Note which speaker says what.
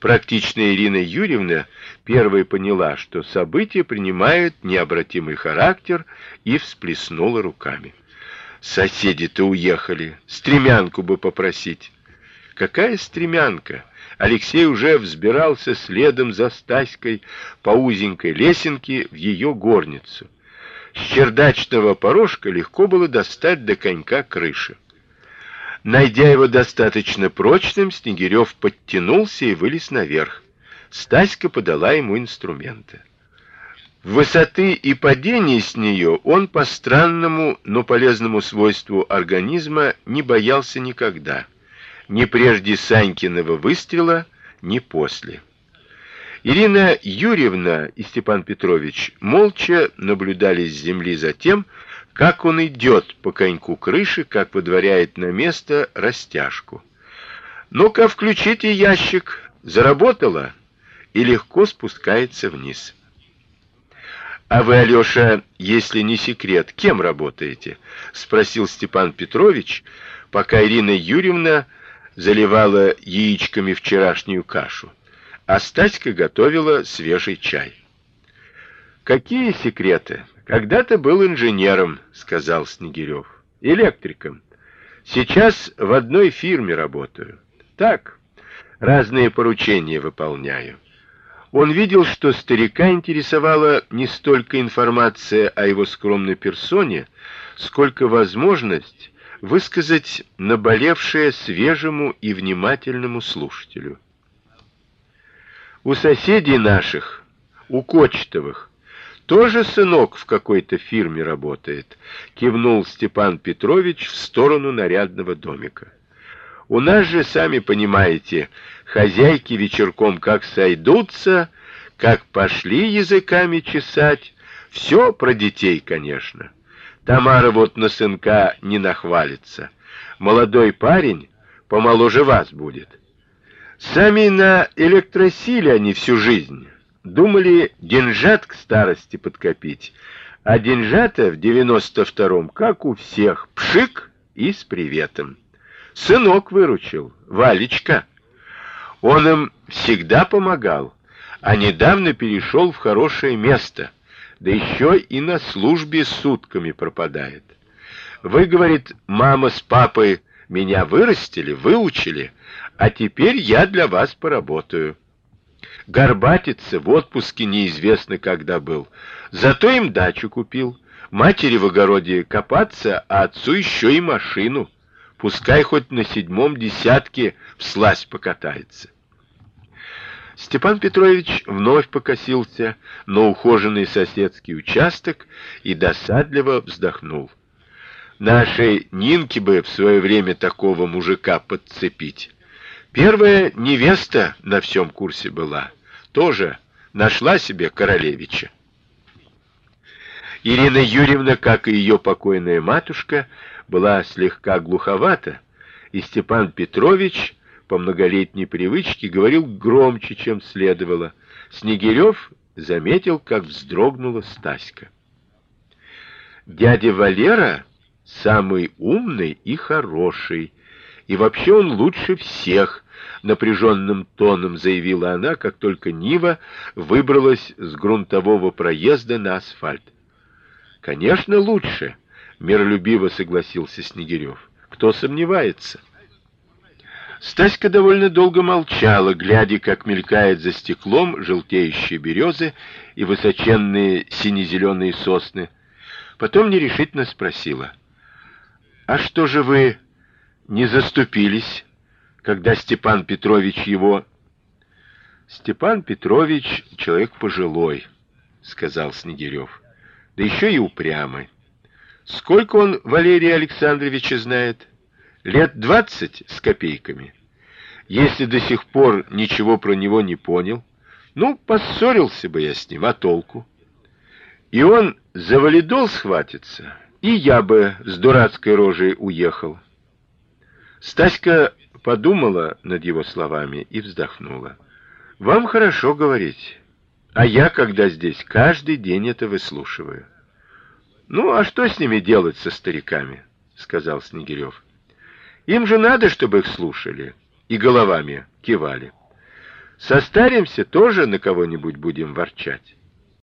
Speaker 1: Практичная Ирина Юрьевна первой поняла, что события принимают необратимый характер и всплеснула руками. Соседи-то уехали, стремянку бы попросить. Какая стремянка? Алексей уже взбирался следом за Стаськой по узенькой лесенке в ее горницу. С чердачного порожка легко было достать до конька крыши. Найдя его достаточно прочным, Снегирев подтянулся и вылез наверх. Стаська подала ему инструменты. Высоты и падения с нее он по странному, но полезному свойству организма не боялся никогда ни прежде Санькиного выстрела, ни после. Ирина Юрьевна и Степан Петрович молча наблюдали с земли за тем, как он идет по коньку крыши, как выдворяет на место растяжку. Ну-ка, включите ящик. Заработало и легко спускается вниз. А вы, Алёша, если не секрет, кем работаете? спросил Степан Петрович, пока Ирина Юрьевна заливала яичками вчерашнюю кашу, а Стаська готовила свежий чай. Какие секреты? Когда-то был инженером, сказал Снегирев. Электриком. Сейчас в одной фирме работаю. Так, разные поручения выполняю. Он видел, что старика интересовала не столько информация о его скромной персоне, сколько возможность высказать наболевшее свежему и внимательному слушателю. У соседей наших, у Кочетовых, тоже сынок в какой-то фирме работает, кивнул Степан Петрович в сторону нарядного домика. У нас же, сами понимаете, хозяйки вечерком как сойдутся, как пошли языками чесать, все про детей, конечно. Тамара вот на сынка не нахвалится. Молодой парень помоложе вас будет. Сами на электросиле они всю жизнь думали деньжат к старости подкопить, а деньжата в девяносто втором, как у всех, пшик и с приветом. Сынок выручил, Валечка. Он им всегда помогал, а недавно перешел в хорошее место да еще и на службе сутками пропадает. Вы, говорит, мама с папой меня вырастили, выучили, а теперь я для вас поработаю. Горбатиться в отпуске неизвестно когда был, зато им дачу купил. Матери в огороде копаться, а отцу еще и машину. Пускай хоть на седьмом десятке вслась покатается. Степан Петрович вновь покосился на ухоженный соседский участок и досадливо вздохнул. Нашей Нинке бы в свое время такого мужика подцепить. Первая невеста на всем курсе была, тоже нашла себе королевича. Ирина Юрьевна, как и ее покойная матушка, была слегка глуховата, и Степан Петрович по многолетней привычке говорил громче, чем следовало. Снегирев заметил, как вздрогнула Стаська. Дядя Валера самый умный и хороший, и вообще он лучше всех, напряженным тоном заявила она, как только Нива выбралась с грунтового проезда на асфальт. Конечно, лучше, миролюбиво согласился Снегирев. Кто сомневается? Стаська довольно долго молчала, глядя, как мелькает за стеклом желтеющие березы и высоченные сине-зеленые сосны. Потом нерешительно спросила: "А что же вы не заступились, когда Степан Петрович его Степан Петрович человек пожилой, сказал Снегирев. Да еще и упрямый. Сколько он Валерия Александровича знает? Лет двадцать с копейками. Если до сих пор ничего про него не понял, ну, поссорился бы я с ним, а толку? И он за валидол схватится, и я бы с дурацкой рожей уехал. Стаська подумала над его словами и вздохнула. Вам хорошо говорить, а я, когда здесь, каждый день это выслушиваю. Ну, а что с ними делать со стариками, сказал Снегирев. Им же надо, чтобы их слушали и головами кивали. Состаримся, тоже на кого-нибудь будем ворчать.